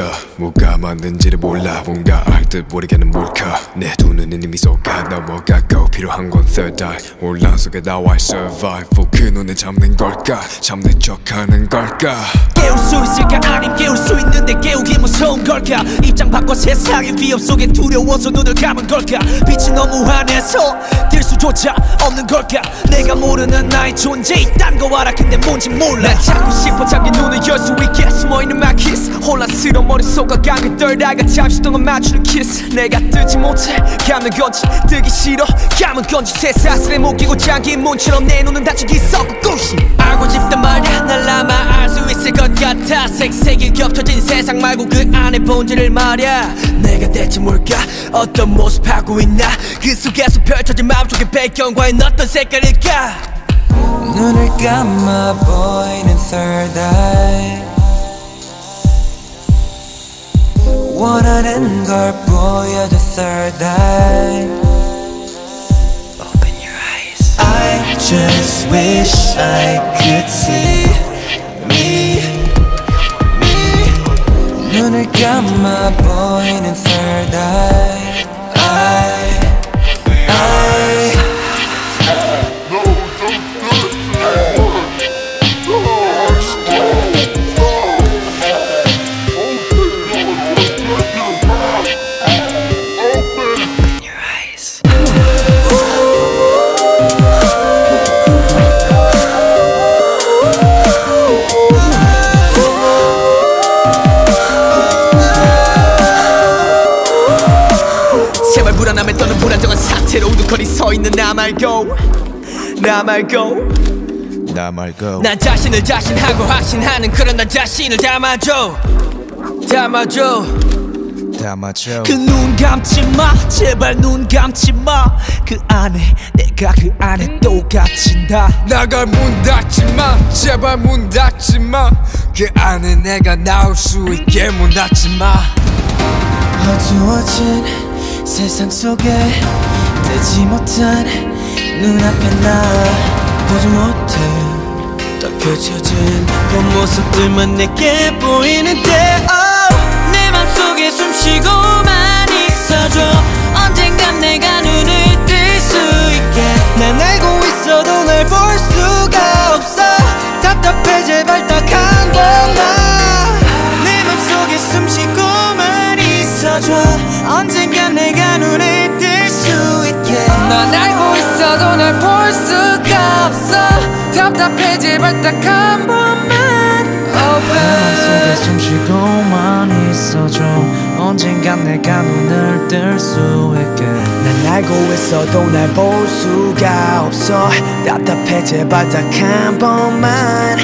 걸까 뭐가 맞는지를 몰라. 뭔가 알듯 모르게는 몰카. 내 두 눈은 이미 속아. 넘어가고 필요한 건 third eye. 혼란 속에 나와 survive 그 눈에 잡는 걸까? 잡는 척하는 걸까? 깨울 수 있을까? 아님 깨울 수 있는데 깨우기 무서운 걸까? 입장 바꿔 세상의 위협 속에 두려워서 눈을 감은 걸까? 빛이 너무 환해서 뛸 수조차 없는 걸까? 내가 모르는 나의 존재. 있단 거 알아. 근데 뭔지 몰라. 난 찾고 싶어. 자기 눈을 열 수 있게 숨어있는 my 혼란스러운 머릿속과 감을 떨다가 잠시 동안 맞추는 kiss 내가 뜨지 못해. 감는 건지 뜨기 싫어. 감은 건지 새사슬에 묶이고 잠긴 문처럼 내 눈은 다치기 썩고 꾸시 알고 싶단 말야 날 아마 알 수 있을 것 같아. 색색이 겹쳐진 세상 말고 그 안에 본질을 말야. 내가 대체 뭘까? 어떤 모습 하고 있나? 그 속에서 펼쳐진 마음속의 배경과는 어떤 색깔일까? 눈을 감아 보이는 third eye 하는 걸 보여줘 third eye Open your eyes I just wish I could see me me 눈을 감아 보이는 third eye 서 있는 나 말고 나 말고. 나 말고. 난 자신을 자신하고 확신하는 그런 나 자신을 담아줘. 담아줘. 다 맞춰 그눈 감지 마. 제발 눈 감지 마 그 안에 내가 그 안에 또 갇힌다. 나갈 문 닫지 마. 제발 문 닫지 마 그 안에 내가 나올 수 있게 문 닫지 마. 어두워진 세상 속에 뜨지 못한 눈앞에 나 보지 못해. 더 펼쳐진 그 모습들만 내게 보이는데 답답해 제발 딱 한 번만. 속에 숨 쉬고만 있어줘. 언젠간 내가 눈을 뜰 수 있게. 난 알고 있어도 날 볼 수가 없어. 답답해 제발 딱 한 번만